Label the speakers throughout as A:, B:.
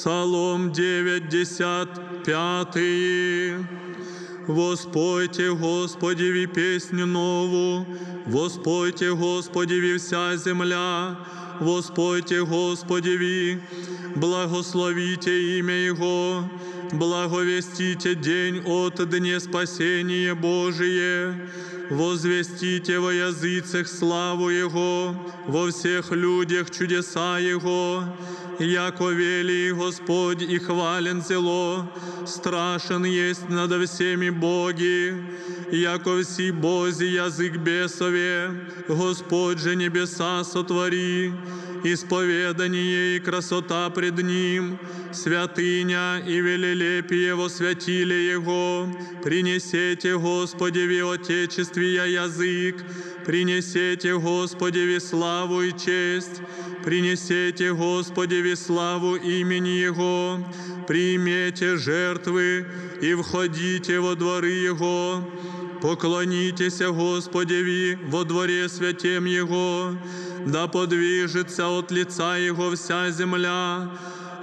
A: Псалом 95. Воспойте Господеві песню нову, воспойте Господеві вся земля, воспойте Господеві, благословите имя Его, благовестите день от дне спасения Божие, возвестите во языцах славу Его, во всех людях чудеса Его, яко вели Господь и хвален зело, страшен есть над всеми боги, яко все Бози язык бесове, Господь же небеса сотвори, исповедание и красота пред Ним, святыня и велелепие во святиле Его, принесете Господеви Отечествия язык, принесете Господеви славу и честь, принесете Господеви славу имени Его, примете жертвы и входите во дворы Его, Поклонитесь Господеви во дворе святем Его, да подвижется от лица Его вся земля.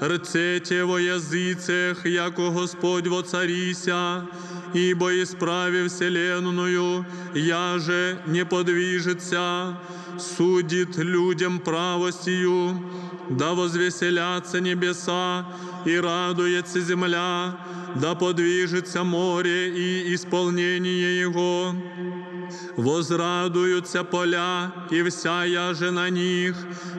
A: Рцете во языцех, яко Господь воцарися, ибо исправи вселенную, я же не подвижется, судит людям правостью, да возвеселятся небеса и радуется земля, да подвижется море и исполнение его. Возрадуются поля и вся яже на них,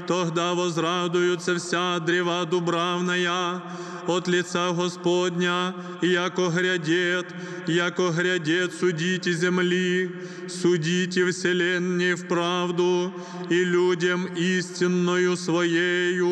A: тогда возрадуются вся древа дубравная от лица Господня, яко грядет, яко грядет судите земли, судите вселенной в правду и людям истинною своею.